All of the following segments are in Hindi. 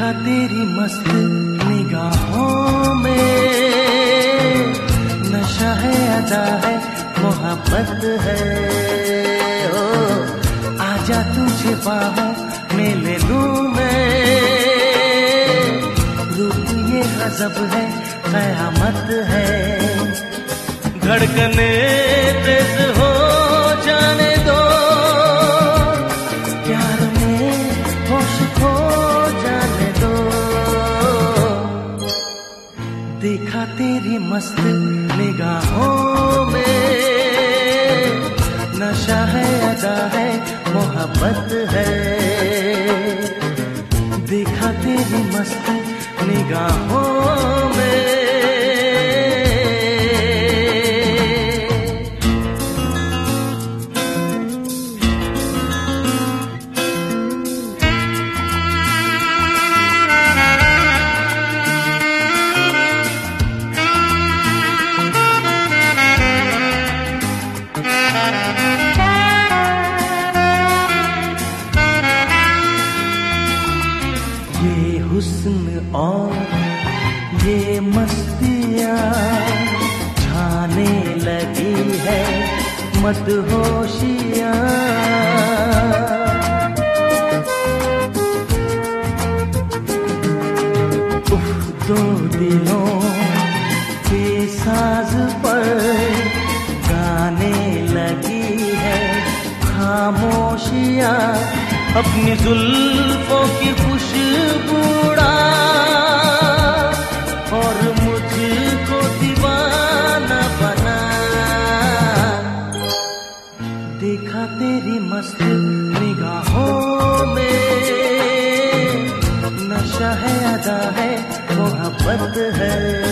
देखा तेरी मस्त निगाहों में। नशा है अदा है, मोहब्बत है। ओ, आजा तुझे बाहों में ले लूँ मैं। रूप ये गजब है, कयामत है। धड़कने तेज हो है मोहब्बत है। देखा तेरी मस्त निगाहों और ये मस्तियाँ छाने लगी है मदहोशियाँ। उफ, दो दिलों के साज पर गाने लगी है खामोशियाँ। अपनी जुल्फों की खुशबूड़ा मोहब्बत है।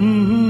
में हम्म